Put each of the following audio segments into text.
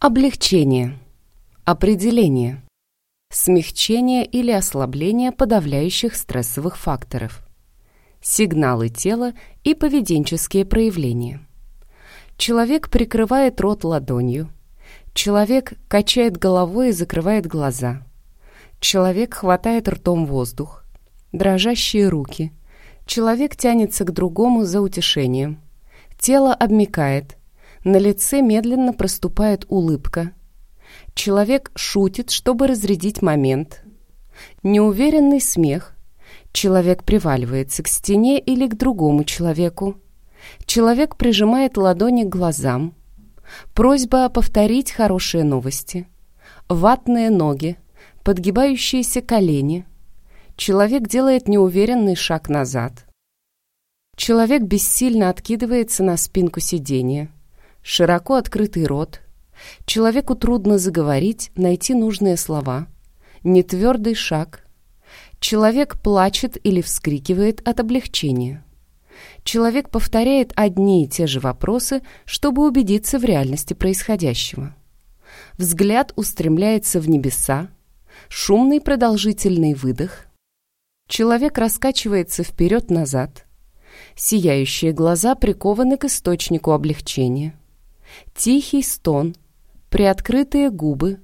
Облегчение. Определение. Смягчение или ослабление подавляющих стрессовых факторов. Сигналы тела и поведенческие проявления. Человек прикрывает рот ладонью. Человек качает головой и закрывает глаза. Человек хватает ртом воздух. Дрожащие руки. Человек тянется к другому за утешением. Тело обмикает. На лице медленно проступает улыбка. Человек шутит, чтобы разрядить момент. Неуверенный смех. Человек приваливается к стене или к другому человеку. Человек прижимает ладони к глазам. Просьба повторить хорошие новости. Ватные ноги, подгибающиеся колени. Человек делает неуверенный шаг назад. Человек бессильно откидывается на спинку сиденья широко открытый рот. Человеку трудно заговорить, найти нужные слова. Нетвердый шаг. Человек плачет или вскрикивает от облегчения. Человек повторяет одни и те же вопросы, чтобы убедиться в реальности происходящего. Взгляд устремляется в небеса, шумный продолжительный выдох. Человек раскачивается вперед-назад. Сияющие глаза прикованы к источнику облегчения. Тихий стон, приоткрытые губы,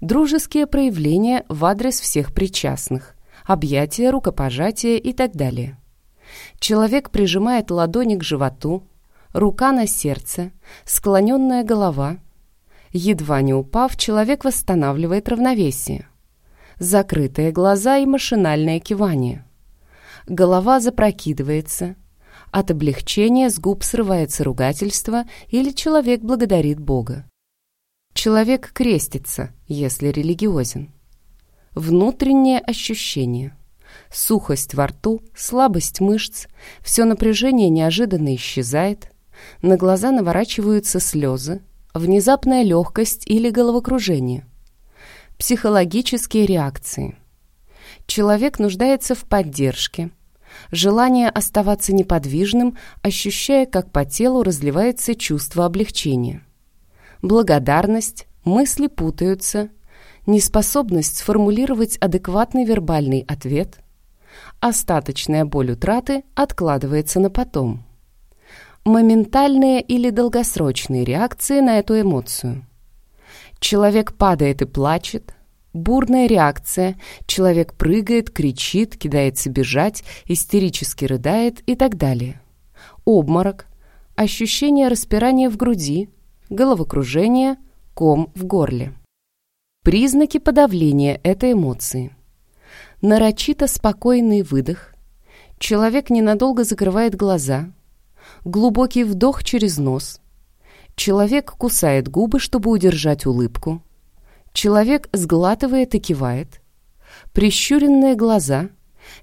дружеские проявления в адрес всех причастных, объятия, рукопожатия и так далее. Человек прижимает ладони к животу, рука на сердце, склоненная голова. Едва не упав, человек восстанавливает равновесие. Закрытые глаза и машинальное кивание. Голова запрокидывается, от облегчения с губ срывается ругательство или человек благодарит Бога. Человек крестится, если религиозен. Внутреннее ощущение. Сухость во рту, слабость мышц, все напряжение неожиданно исчезает, на глаза наворачиваются слезы, внезапная легкость или головокружение. Психологические реакции. Человек нуждается в поддержке, Желание оставаться неподвижным, ощущая, как по телу разливается чувство облегчения. Благодарность, мысли путаются, неспособность сформулировать адекватный вербальный ответ, остаточная боль утраты откладывается на потом. Моментальные или долгосрочные реакции на эту эмоцию. Человек падает и плачет, Бурная реакция. Человек прыгает, кричит, кидается бежать, истерически рыдает и так далее. Обморок. Ощущение распирания в груди, головокружение, ком в горле. Признаки подавления этой эмоции. Нарочито спокойный выдох. Человек ненадолго закрывает глаза. Глубокий вдох через нос. Человек кусает губы, чтобы удержать улыбку. Человек сглатывает и кивает. Прищуренные глаза,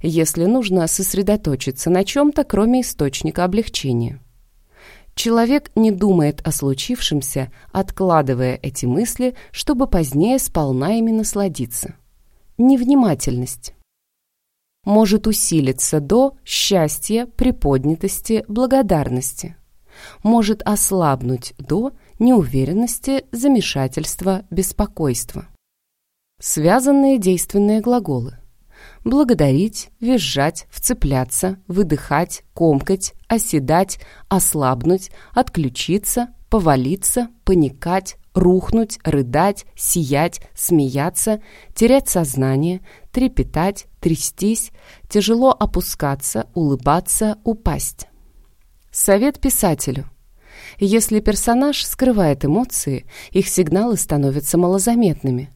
если нужно сосредоточиться на чем-то, кроме источника облегчения. Человек не думает о случившемся, откладывая эти мысли, чтобы позднее сполна ими насладиться. Невнимательность может усилиться до счастья, приподнятости, благодарности. Может ослабнуть до неуверенности, замешательства, беспокойства. Связанные действенные глаголы. Благодарить, визжать, вцепляться, выдыхать, комкать, оседать, ослабнуть, отключиться, повалиться, паникать, рухнуть, рыдать, сиять, смеяться, терять сознание, трепетать, трястись, тяжело опускаться, улыбаться, упасть. Совет писателю – если персонаж скрывает эмоции, их сигналы становятся малозаметными.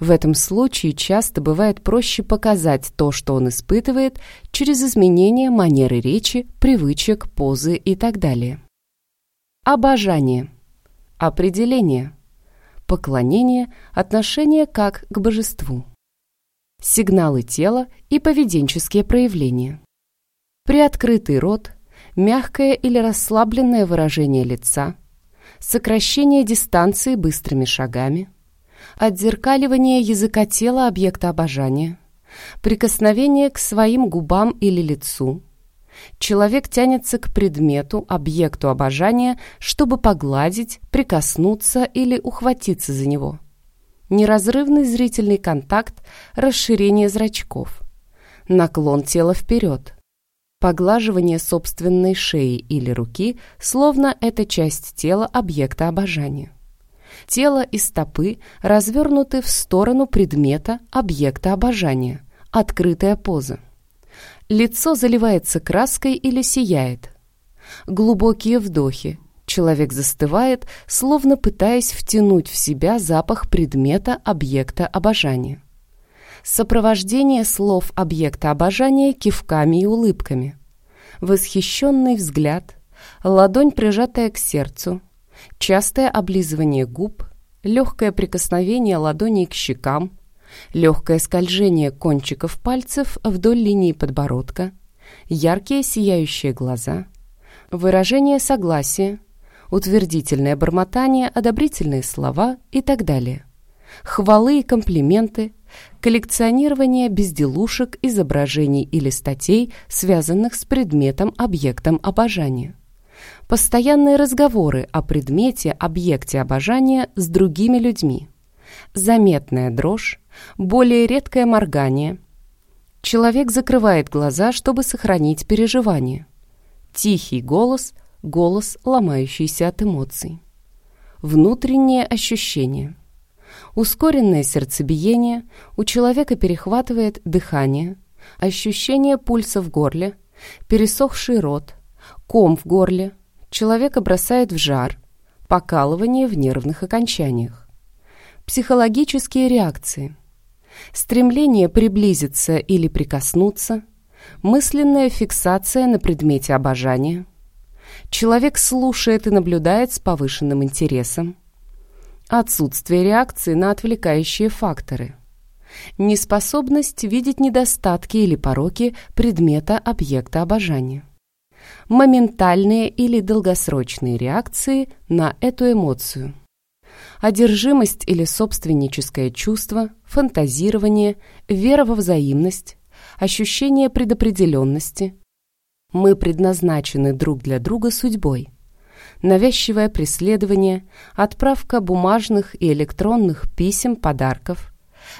В этом случае часто бывает проще показать то, что он испытывает, через изменение манеры речи, привычек, позы и так далее. Обожание. Определение. Поклонение, отношение как к божеству. Сигналы тела и поведенческие проявления. Приоткрытый рот, мягкое или расслабленное выражение лица, сокращение дистанции быстрыми шагами, отзеркаливание языка тела объекта обожания, прикосновение к своим губам или лицу, Человек тянется к предмету, объекту обожания, чтобы погладить, прикоснуться или ухватиться за него. Неразрывный зрительный контакт, расширение зрачков. Наклон тела вперед. Поглаживание собственной шеи или руки, словно это часть тела объекта обожания. Тело и стопы развернуты в сторону предмета объекта обожания. Открытая поза. Лицо заливается краской или сияет. Глубокие вдохи. Человек застывает, словно пытаясь втянуть в себя запах предмета объекта обожания. Сопровождение слов объекта обожания кивками и улыбками. Восхищенный взгляд, ладонь, прижатая к сердцу, частое облизывание губ, легкое прикосновение ладоней к щекам, легкое скольжение кончиков пальцев вдоль линии подбородка, яркие сияющие глаза, выражение согласия, утвердительное бормотание, одобрительные слова и так далее, хвалы и комплименты, коллекционирование безделушек, изображений или статей, связанных с предметом-объектом обожания. Постоянные разговоры о предмете, объекте обожания с другими людьми. Заметная дрожь, более редкое моргание. Человек закрывает глаза, чтобы сохранить переживание. Тихий голос, голос, ломающийся от эмоций. Внутреннее ощущение. Ускоренное сердцебиение, у человека перехватывает дыхание, ощущение пульса в горле, пересохший рот, ком в горле, человека бросает в жар, покалывание в нервных окончаниях. Психологические реакции – стремление приблизиться или прикоснуться, мысленная фиксация на предмете обожания. Человек слушает и наблюдает с повышенным интересом. Отсутствие реакции на отвлекающие факторы. Неспособность видеть недостатки или пороки предмета объекта обожания. Моментальные или долгосрочные реакции на эту эмоцию – одержимость или собственническое чувство, фантазирование, вера во взаимность, ощущение предопределенности. Мы предназначены друг для друга судьбой. Навязчивое преследование, отправка бумажных и электронных писем, подарков,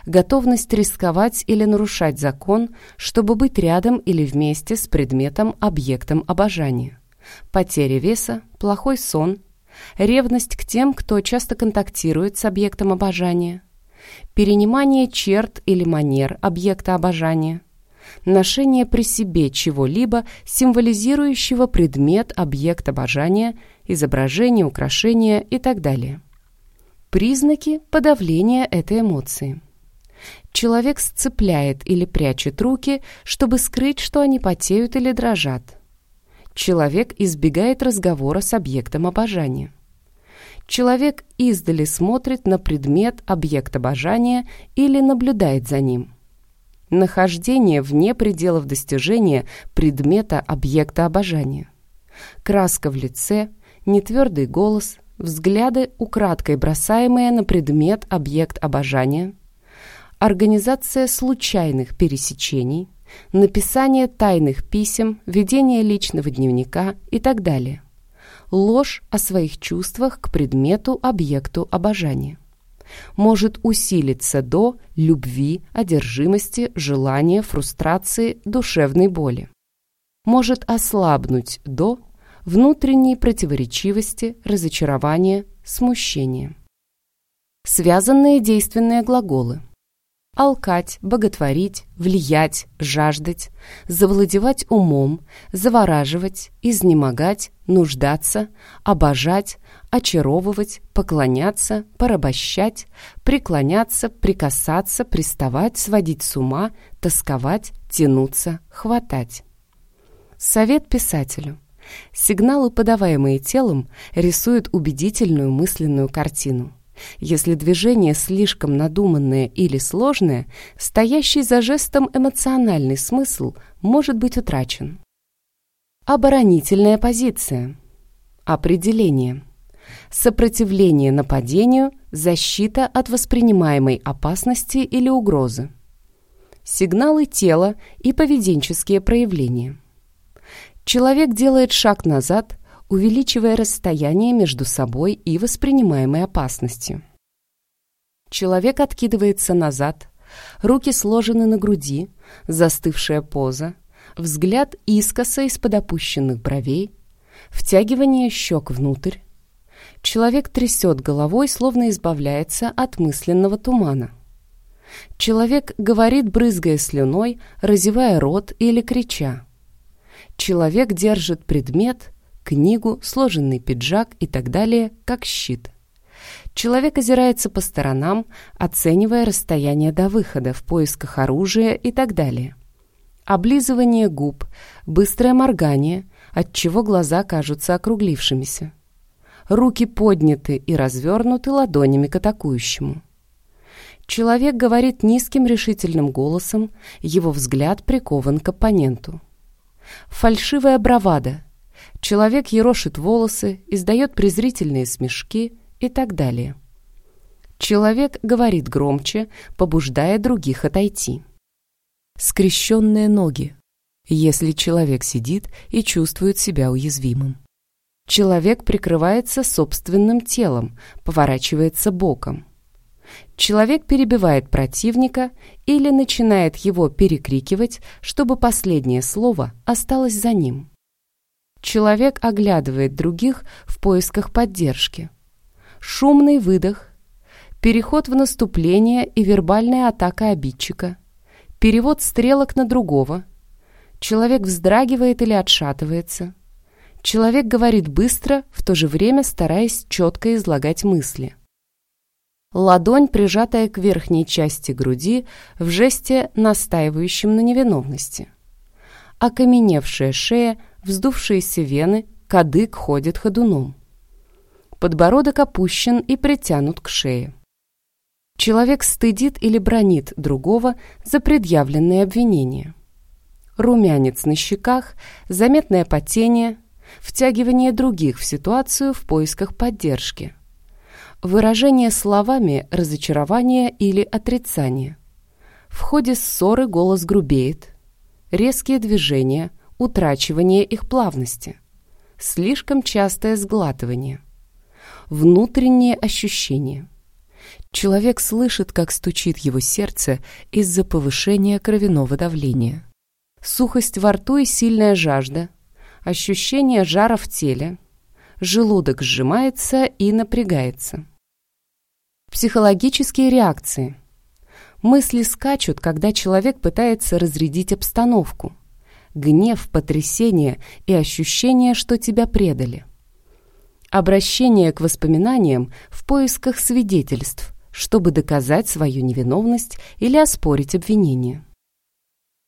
готовность рисковать или нарушать закон, чтобы быть рядом или вместе с предметом, объектом обожания, потеря веса, плохой сон, ревность к тем, кто часто контактирует с объектом обожания, перенимание черт или манер объекта обожания, ношение при себе чего-либо, символизирующего предмет, объект обожания, изображение, украшение и так далее. Признаки подавления этой эмоции. Человек сцепляет или прячет руки, чтобы скрыть, что они потеют или дрожат человек избегает разговора с объектом обожания. Человек издали смотрит на предмет, объект обожания или наблюдает за ним. Нахождение вне пределов достижения предмета, объекта обожания. Краска в лице, нетвердый голос, взгляды, украдкой бросаемые на предмет, объект обожания. Организация случайных пересечений, написание тайных писем, ведение личного дневника и так далее. Ложь о своих чувствах к предмету, объекту обожания. Может усилиться до любви, одержимости, желания, фрустрации, душевной боли. Может ослабнуть до внутренней противоречивости, разочарования, смущения. Связанные действенные глаголы – алкать, боготворить, влиять, жаждать, завладевать умом, завораживать, изнемогать, нуждаться, обожать, очаровывать, поклоняться, порабощать, преклоняться, прикасаться, приставать, сводить с ума, тосковать, тянуться, хватать. Совет писателю. Сигналы, подаваемые телом, рисуют убедительную мысленную картину. Если движение слишком надуманное или сложное, стоящий за жестом эмоциональный смысл может быть утрачен. Оборонительная позиция. Определение. Сопротивление нападению, защита от воспринимаемой опасности или угрозы. Сигналы тела и поведенческие проявления. Человек делает шаг назад, увеличивая расстояние между собой и воспринимаемой опасностью. Человек откидывается назад, руки сложены на груди, застывшая поза, взгляд искоса из-под опущенных бровей, втягивание щек внутрь. Человек трясет головой, словно избавляется от мысленного тумана. Человек говорит, брызгая слюной, разевая рот или крича. Человек держит предмет, книгу, сложенный пиджак и так далее, как щит. Человек озирается по сторонам, оценивая расстояние до выхода в поисках оружия и так далее. Облизывание губ, быстрое моргание, отчего глаза кажутся округлившимися. Руки подняты и развернуты ладонями к атакующему. Человек говорит низким решительным голосом, его взгляд прикован к оппоненту. Фальшивая бравада. Человек ерошит волосы, издает презрительные смешки и так далее. Человек говорит громче, побуждая других отойти. Скрещенные ноги. Если человек сидит и чувствует себя уязвимым. Человек прикрывается собственным телом, поворачивается боком. Человек перебивает противника или начинает его перекрикивать, чтобы последнее слово осталось за ним. Человек оглядывает других в поисках поддержки. Шумный выдох, переход в наступление и вербальная атака обидчика, перевод стрелок на другого. Человек вздрагивает или отшатывается. Человек говорит быстро, в то же время стараясь четко излагать мысли. Ладонь, прижатая к верхней части груди, в жесте, настаивающем на невиновности. Окаменевшая шея, вздувшиеся вены, кадык ходит ходуном. Подбородок опущен и притянут к шее. Человек стыдит или бронит другого за предъявленные обвинения. Румянец на щеках, заметное потение, втягивание других в ситуацию в поисках поддержки – Выражение словами разочарования или отрицания. В ходе ссоры голос грубеет. Резкие движения, утрачивание их плавности. Слишком частое сглатывание. Внутренние ощущения. Человек слышит, как стучит его сердце из-за повышения кровяного давления. Сухость во рту и сильная жажда. Ощущение жара в теле. Желудок сжимается и напрягается. Психологические реакции. Мысли скачут, когда человек пытается разрядить обстановку. Гнев, потрясение и ощущение, что тебя предали. Обращение к воспоминаниям в поисках свидетельств, чтобы доказать свою невиновность или оспорить обвинение.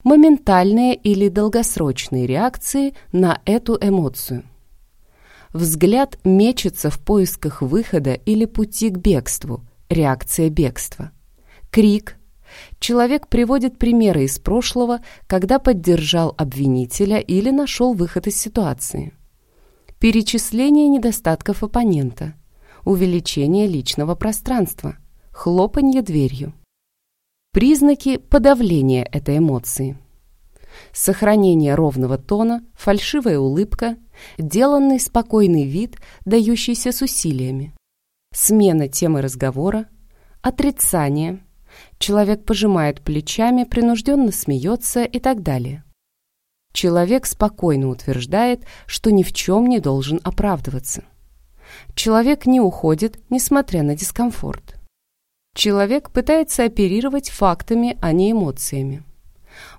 Моментальные или долгосрочные реакции на эту эмоцию. Взгляд мечется в поисках выхода или пути к бегству – реакция бегства. Крик. Человек приводит примеры из прошлого, когда поддержал обвинителя или нашел выход из ситуации. Перечисление недостатков оппонента. Увеличение личного пространства. Хлопанье дверью. Признаки подавления этой эмоции. Сохранение ровного тона, фальшивая улыбка, деланный спокойный вид, дающийся с усилиями смена темы разговора, отрицание, человек пожимает плечами, принужденно смеется и так далее. Человек спокойно утверждает, что ни в чем не должен оправдываться. Человек не уходит, несмотря на дискомфорт. Человек пытается оперировать фактами, а не эмоциями.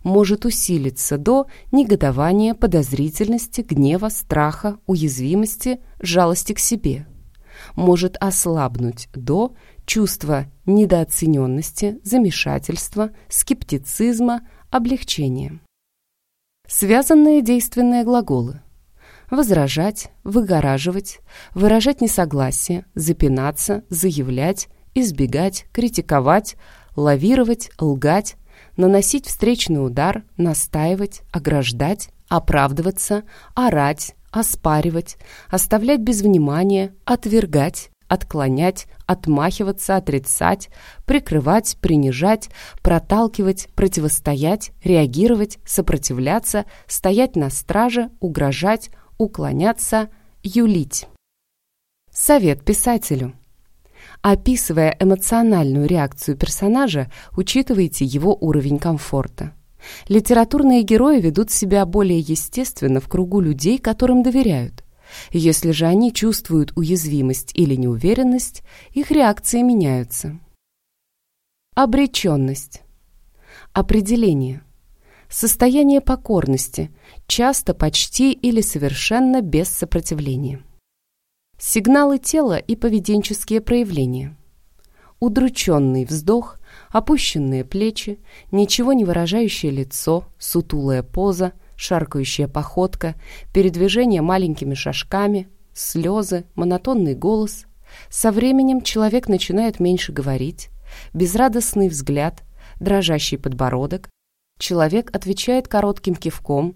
Может усилиться до негодования, подозрительности, гнева, страха, уязвимости, жалости к себе – может ослабнуть до чувства недооцененности, замешательства, скептицизма, облегчения. Связанные действенные глаголы. Возражать, выгораживать, выражать несогласие, запинаться, заявлять, избегать, критиковать, лавировать, лгать, наносить встречный удар, настаивать, ограждать, оправдываться, орать, оспаривать, оставлять без внимания, отвергать, отклонять, отмахиваться, отрицать, прикрывать, принижать, проталкивать, противостоять, реагировать, сопротивляться, стоять на страже, угрожать, уклоняться, юлить. Совет писателю. Описывая эмоциональную реакцию персонажа, учитывайте его уровень комфорта. Литературные герои ведут себя более естественно в кругу людей, которым доверяют. Если же они чувствуют уязвимость или неуверенность, их реакции меняются. Обреченность. Определение. Состояние покорности, часто почти или совершенно без сопротивления. Сигналы тела и поведенческие проявления. Удрученный вздох, опущенные плечи, ничего не выражающее лицо, сутулая поза, шаркающая походка, передвижение маленькими шажками, слезы, монотонный голос. Со временем человек начинает меньше говорить, безрадостный взгляд, дрожащий подбородок. Человек отвечает коротким кивком,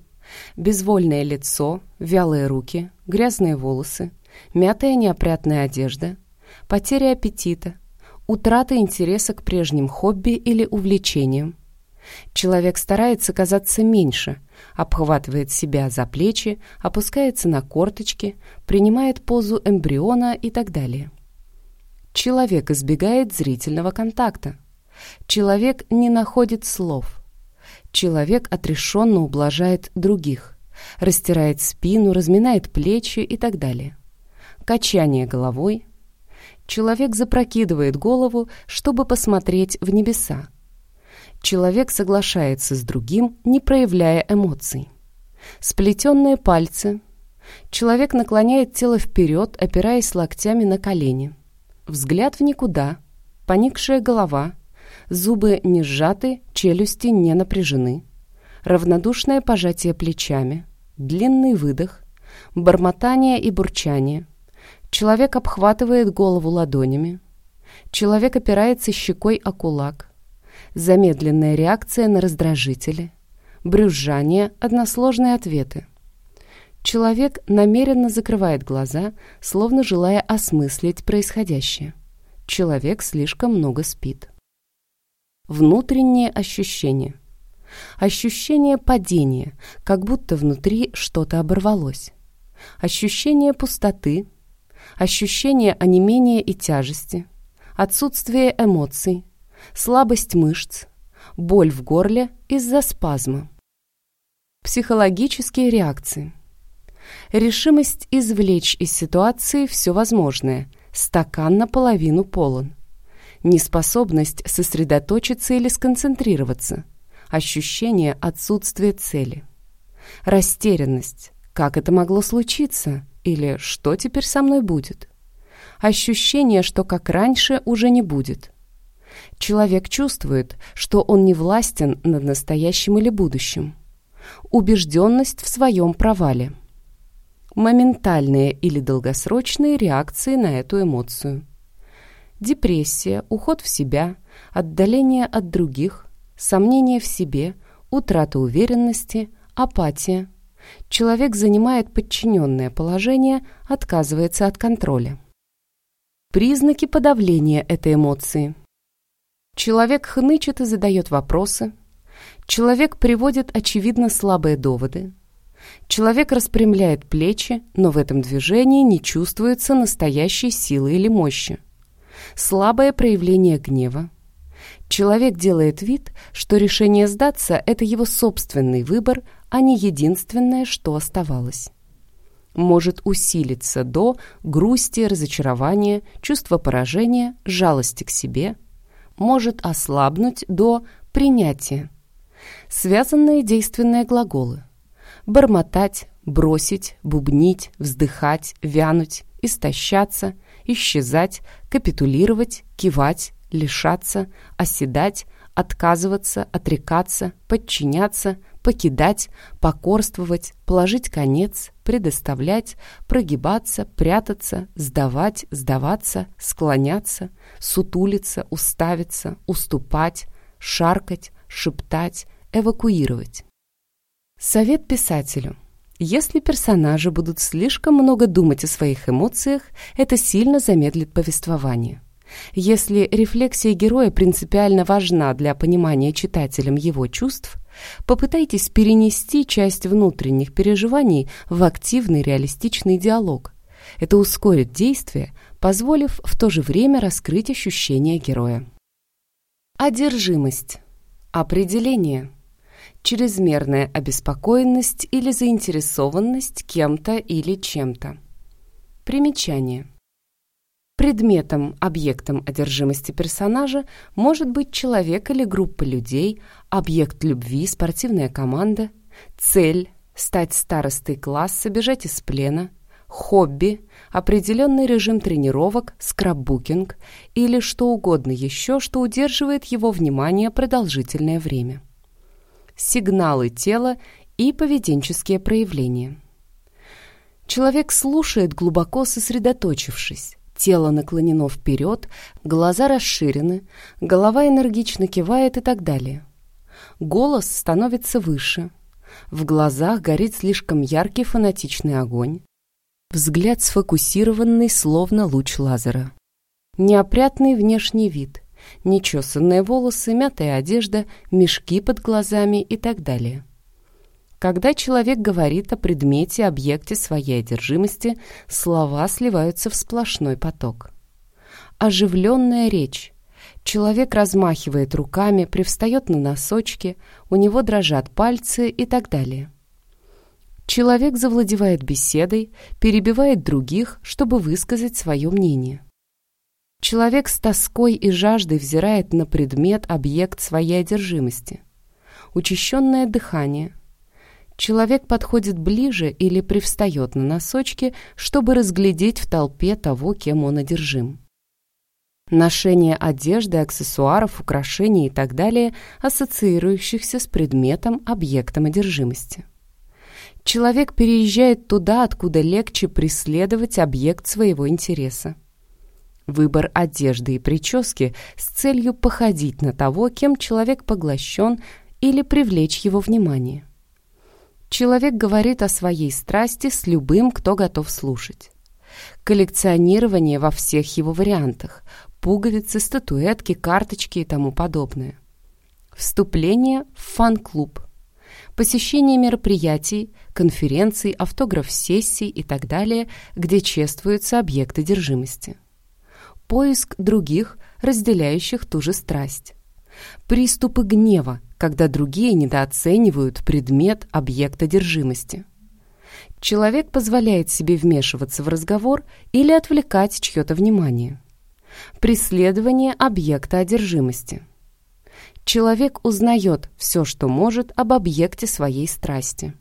безвольное лицо, вялые руки, грязные волосы, мятая неопрятная одежда, потеря аппетита, утрата интереса к прежним хобби или увлечениям. Человек старается казаться меньше, обхватывает себя за плечи, опускается на корточки, принимает позу эмбриона и так далее. Человек избегает зрительного контакта. Человек не находит слов. Человек отрешенно ублажает других, растирает спину, разминает плечи и так далее качание головой. Человек запрокидывает голову, чтобы посмотреть в небеса. Человек соглашается с другим, не проявляя эмоций. Сплетенные пальцы. Человек наклоняет тело вперед, опираясь локтями на колени. Взгляд в никуда. Поникшая голова. Зубы не сжаты, челюсти не напряжены. Равнодушное пожатие плечами. Длинный выдох. Бормотание и бурчание. Человек обхватывает голову ладонями. Человек опирается щекой о кулак. Замедленная реакция на раздражители. Брюзжание, односложные ответы. Человек намеренно закрывает глаза, словно желая осмыслить происходящее. Человек слишком много спит. Внутренние ощущения. Ощущение падения, как будто внутри что-то оборвалось. Ощущение пустоты, ощущение онемения и тяжести, отсутствие эмоций, слабость мышц, боль в горле из-за спазма. Психологические реакции. Решимость извлечь из ситуации все возможное, стакан наполовину полон. Неспособность сосредоточиться или сконцентрироваться, ощущение отсутствия цели. Растерянность. Как это могло случиться? Или что теперь со мной будет? Ощущение, что как раньше уже не будет. Человек чувствует, что он не властен над настоящим или будущим. Убежденность в своем провале. Моментальные или долгосрочные реакции на эту эмоцию. Депрессия, уход в себя, отдаление от других, сомнение в себе, утрата уверенности, апатия – Человек занимает подчиненное положение, отказывается от контроля. Признаки подавления этой эмоции. Человек хнычет и задает вопросы. Человек приводит очевидно слабые доводы. Человек распрямляет плечи, но в этом движении не чувствуется настоящей силы или мощи. Слабое проявление гнева. Человек делает вид, что решение сдаться – это его собственный выбор, а не единственное, что оставалось. Может усилиться до грусти, разочарования, чувства поражения, жалости к себе. Может ослабнуть до принятия. Связанные действенные глаголы. Бормотать, бросить, бубнить, вздыхать, вянуть, истощаться, исчезать, капитулировать, кивать, лишаться, оседать, отказываться, отрекаться, подчиняться, покидать, покорствовать, положить конец, предоставлять, прогибаться, прятаться, сдавать, сдаваться, склоняться, сутулиться, уставиться, уступать, шаркать, шептать, эвакуировать. Совет писателю. Если персонажи будут слишком много думать о своих эмоциях, это сильно замедлит повествование. Если рефлексия героя принципиально важна для понимания читателем его чувств, попытайтесь перенести часть внутренних переживаний в активный реалистичный диалог. Это ускорит действие, позволив в то же время раскрыть ощущения героя. Одержимость. Определение чрезмерная обеспокоенность или заинтересованность кем-то или чем-то. Примечание. Предметом, объектом одержимости персонажа может быть человек или группа людей, объект любви, спортивная команда, цель – стать старостой класса, бежать из плена, хобби, определенный режим тренировок, скраббукинг или что угодно еще, что удерживает его внимание продолжительное время сигналы тела и поведенческие проявления. Человек слушает, глубоко сосредоточившись. Тело наклонено вперед, глаза расширены, голова энергично кивает и так далее. Голос становится выше. В глазах горит слишком яркий фанатичный огонь. Взгляд сфокусированный, словно луч лазера. Неопрятный внешний вид нечесанные волосы, мятая одежда, мешки под глазами и так далее. Когда человек говорит о предмете, объекте своей одержимости, слова сливаются в сплошной поток. Оживленная речь. Человек размахивает руками, привстает на носочки, у него дрожат пальцы и так далее. Человек завладевает беседой, перебивает других, чтобы высказать свое мнение. Человек с тоской и жаждой взирает на предмет, объект своей одержимости. Учащенное дыхание. Человек подходит ближе или привстает на носочки, чтобы разглядеть в толпе того, кем он одержим. Ношение одежды, аксессуаров, украшений и так далее, ассоциирующихся с предметом, объектом одержимости. Человек переезжает туда, откуда легче преследовать объект своего интереса. Выбор одежды и прически с целью походить на того, кем человек поглощен, или привлечь его внимание. Человек говорит о своей страсти с любым, кто готов слушать. Коллекционирование во всех его вариантах – пуговицы, статуэтки, карточки и тому подобное. Вступление в фан-клуб. Посещение мероприятий, конференций, автограф-сессий и так далее, где чествуются объекты держимости поиск других, разделяющих ту же страсть. Приступы гнева, когда другие недооценивают предмет объекта одержимости. Человек позволяет себе вмешиваться в разговор или отвлекать чье-то внимание. Преследование объекта одержимости. Человек узнает все, что может об объекте своей страсти.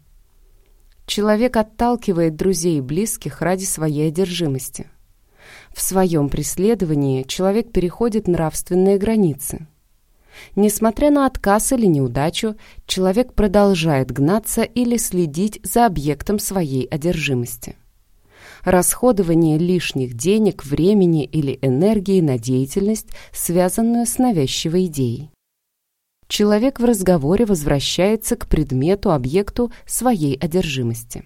Человек отталкивает друзей и близких ради своей одержимости. В своем преследовании человек переходит нравственные границы. Несмотря на отказ или неудачу, человек продолжает гнаться или следить за объектом своей одержимости. Расходование лишних денег, времени или энергии на деятельность, связанную с навязчивой идеей. Человек в разговоре возвращается к предмету, объекту своей одержимости.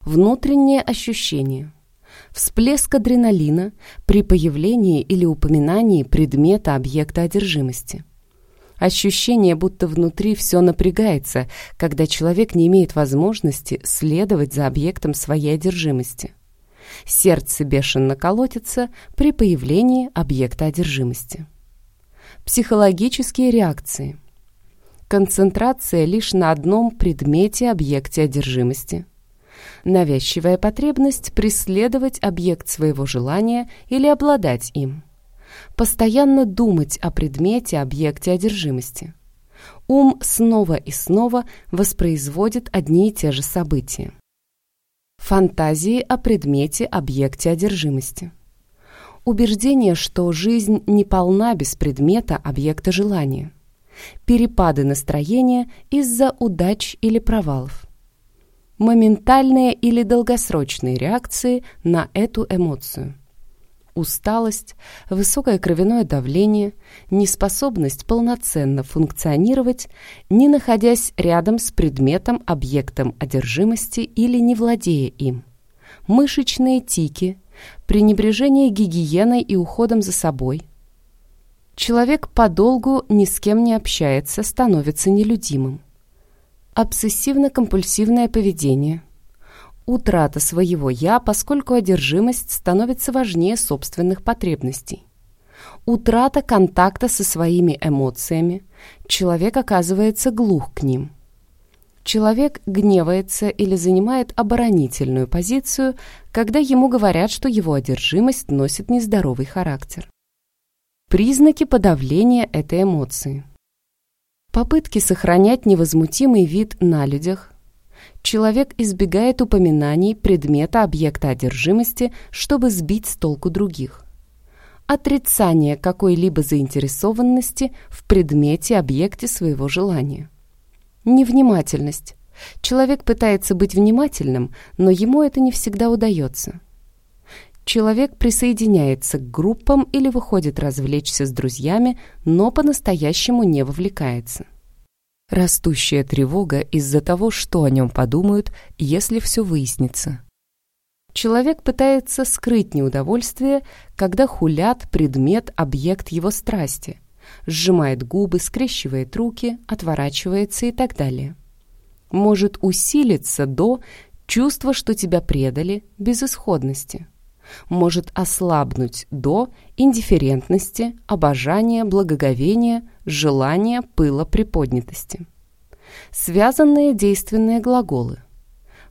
Внутреннее ощущение – Всплеск адреналина при появлении или упоминании предмета объекта одержимости. Ощущение, будто внутри все напрягается, когда человек не имеет возможности следовать за объектом своей одержимости. Сердце бешено колотится при появлении объекта одержимости. Психологические реакции. Концентрация лишь на одном предмете объекте одержимости – навязчивая потребность преследовать объект своего желания или обладать им. Постоянно думать о предмете, объекте одержимости. Ум снова и снова воспроизводит одни и те же события. Фантазии о предмете, объекте одержимости. Убеждение, что жизнь не полна без предмета, объекта желания. Перепады настроения из-за удач или провалов моментальные или долгосрочные реакции на эту эмоцию. Усталость, высокое кровяное давление, неспособность полноценно функционировать, не находясь рядом с предметом, объектом одержимости или не владея им. Мышечные тики, пренебрежение гигиеной и уходом за собой. Человек подолгу ни с кем не общается, становится нелюдимым. Обсессивно-компульсивное поведение. Утрата своего «я», поскольку одержимость становится важнее собственных потребностей. Утрата контакта со своими эмоциями. Человек оказывается глух к ним. Человек гневается или занимает оборонительную позицию, когда ему говорят, что его одержимость носит нездоровый характер. Признаки подавления этой эмоции. Попытки сохранять невозмутимый вид на людях. Человек избегает упоминаний предмета объекта одержимости, чтобы сбить с толку других. Отрицание какой-либо заинтересованности в предмете, объекте своего желания. Невнимательность. Человек пытается быть внимательным, но ему это не всегда удается. Человек присоединяется к группам или выходит развлечься с друзьями, но по-настоящему не вовлекается. Растущая тревога из-за того, что о нем подумают, если все выяснится. Человек пытается скрыть неудовольствие, когда хулят предмет, объект его страсти, сжимает губы, скрещивает руки, отворачивается и так далее. Может усилиться до чувства, что тебя предали, безысходности может ослабнуть до индифферентности, обожания, благоговения, желания, пыла, приподнятости. Связанные действенные глаголы.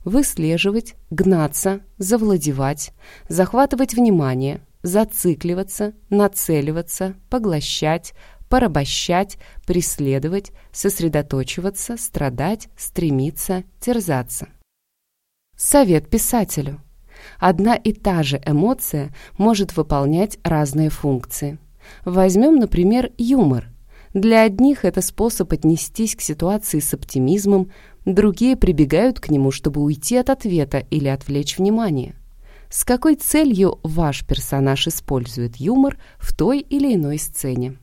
Выслеживать, гнаться, завладевать, захватывать внимание, зацикливаться, нацеливаться, поглощать, порабощать, преследовать, сосредоточиваться, страдать, стремиться, терзаться. Совет писателю одна и та же эмоция может выполнять разные функции. Возьмем, например, юмор. Для одних это способ отнестись к ситуации с оптимизмом, другие прибегают к нему, чтобы уйти от ответа или отвлечь внимание. С какой целью ваш персонаж использует юмор в той или иной сцене?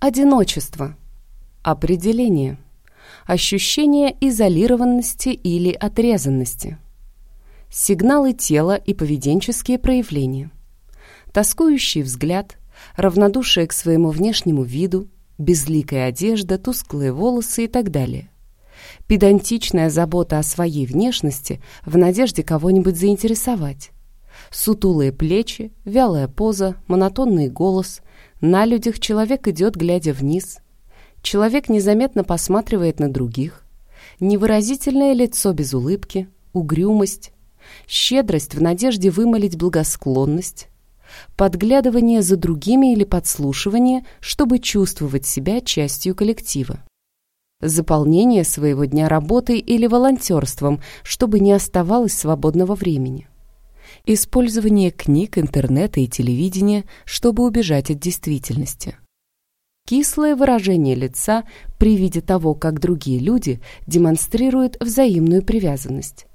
Одиночество. Определение. Ощущение изолированности или отрезанности сигналы тела и поведенческие проявления. Тоскующий взгляд, равнодушие к своему внешнему виду, безликая одежда, тусклые волосы и так далее. Педантичная забота о своей внешности в надежде кого-нибудь заинтересовать. Сутулые плечи, вялая поза, монотонный голос. На людях человек идет, глядя вниз. Человек незаметно посматривает на других. Невыразительное лицо без улыбки, угрюмость, щедрость в надежде вымолить благосклонность, подглядывание за другими или подслушивание, чтобы чувствовать себя частью коллектива. Заполнение своего дня работой или волонтерством, чтобы не оставалось свободного времени. Использование книг, интернета и телевидения, чтобы убежать от действительности. Кислое выражение лица при виде того, как другие люди демонстрируют взаимную привязанность.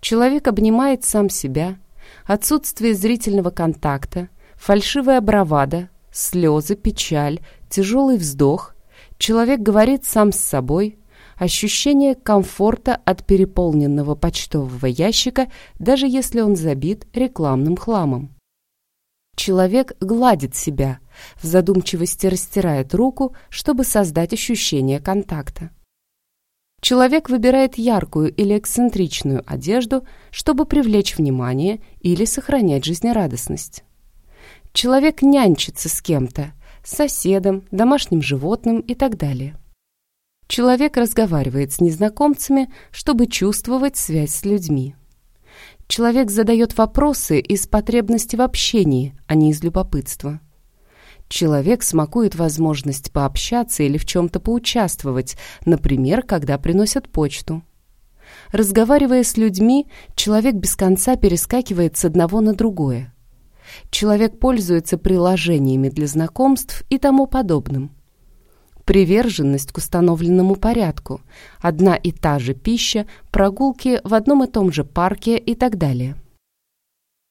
Человек обнимает сам себя, отсутствие зрительного контакта, фальшивая бравада, слезы, печаль, тяжелый вздох. Человек говорит сам с собой, ощущение комфорта от переполненного почтового ящика, даже если он забит рекламным хламом. Человек гладит себя, в задумчивости растирает руку, чтобы создать ощущение контакта. Человек выбирает яркую или эксцентричную одежду, чтобы привлечь внимание или сохранять жизнерадостность. Человек нянчится с кем-то, соседом, домашним животным и так далее. Человек разговаривает с незнакомцами, чтобы чувствовать связь с людьми. Человек задает вопросы из потребности в общении, а не из любопытства. Человек смакует возможность пообщаться или в чем-то поучаствовать, например, когда приносят почту. Разговаривая с людьми, человек без конца перескакивает с одного на другое. Человек пользуется приложениями для знакомств и тому подобным. Приверженность к установленному порядку, одна и та же пища, прогулки в одном и том же парке и так далее.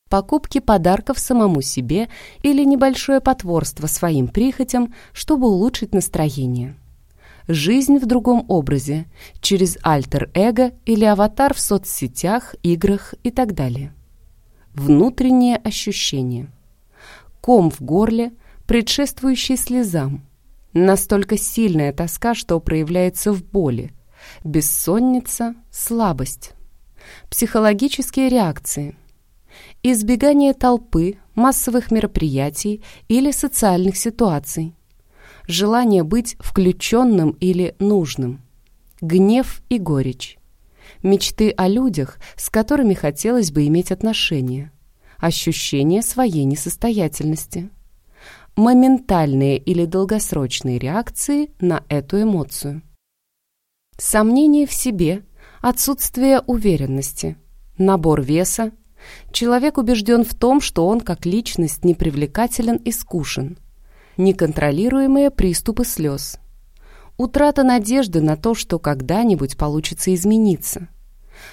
Покупки подарков самому себе или небольшое потворство своим прихотям, чтобы улучшить настроение. Жизнь в другом образе, через альтер-эго или аватар в соцсетях, играх и так далее. Внутренние ощущения. Ком в горле, предшествующий слезам. Настолько сильная тоска, что проявляется в боли. Бессонница, слабость. Психологические реакции – избегание толпы, массовых мероприятий или социальных ситуаций, желание быть включенным или нужным, гнев и горечь, мечты о людях, с которыми хотелось бы иметь отношения, ощущение своей несостоятельности, моментальные или долгосрочные реакции на эту эмоцию, сомнение в себе, отсутствие уверенности, набор веса, Человек убежден в том, что он как личность непривлекателен и скушен. Неконтролируемые приступы слез. Утрата надежды на то, что когда-нибудь получится измениться.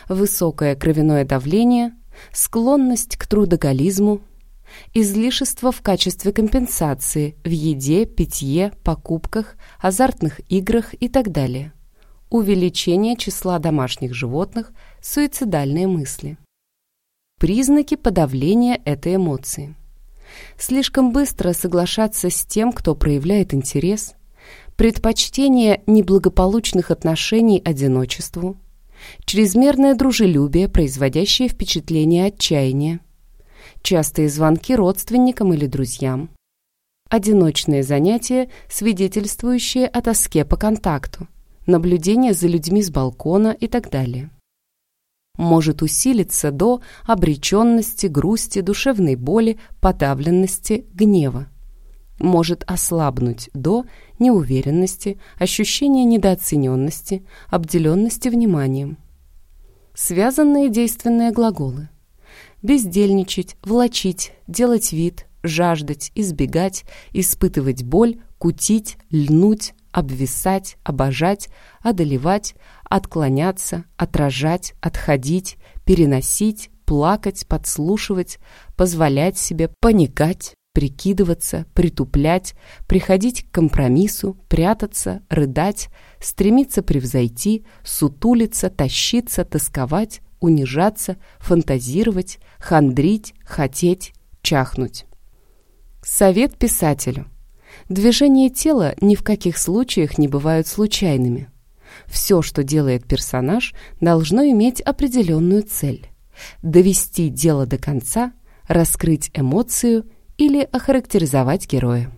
Высокое кровяное давление, склонность к трудоголизму, излишество в качестве компенсации в еде, питье, покупках, азартных играх и так далее. Увеличение числа домашних животных, суицидальные мысли признаки подавления этой эмоции. Слишком быстро соглашаться с тем, кто проявляет интерес, предпочтение неблагополучных отношений одиночеству, чрезмерное дружелюбие, производящее впечатление отчаяния, частые звонки родственникам или друзьям, одиночные занятия, свидетельствующие о тоске по контакту, наблюдение за людьми с балкона и так далее может усилиться до обреченности, грусти, душевной боли, подавленности, гнева. Может ослабнуть до неуверенности, ощущения недооцененности, обделенности вниманием. Связанные действенные глаголы. Бездельничать, влачить, делать вид, жаждать, избегать, испытывать боль, кутить, льнуть, обвисать, обожать, одолевать, отклоняться, отражать, отходить, переносить, плакать, подслушивать, позволять себе паникать, прикидываться, притуплять, приходить к компромиссу, прятаться, рыдать, стремиться превзойти, сутулиться, тащиться, тосковать, унижаться, фантазировать, хандрить, хотеть, чахнуть. Совет писателю. Движения тела ни в каких случаях не бывают случайными. Все, что делает персонаж, должно иметь определенную цель. Довести дело до конца, раскрыть эмоцию или охарактеризовать героя.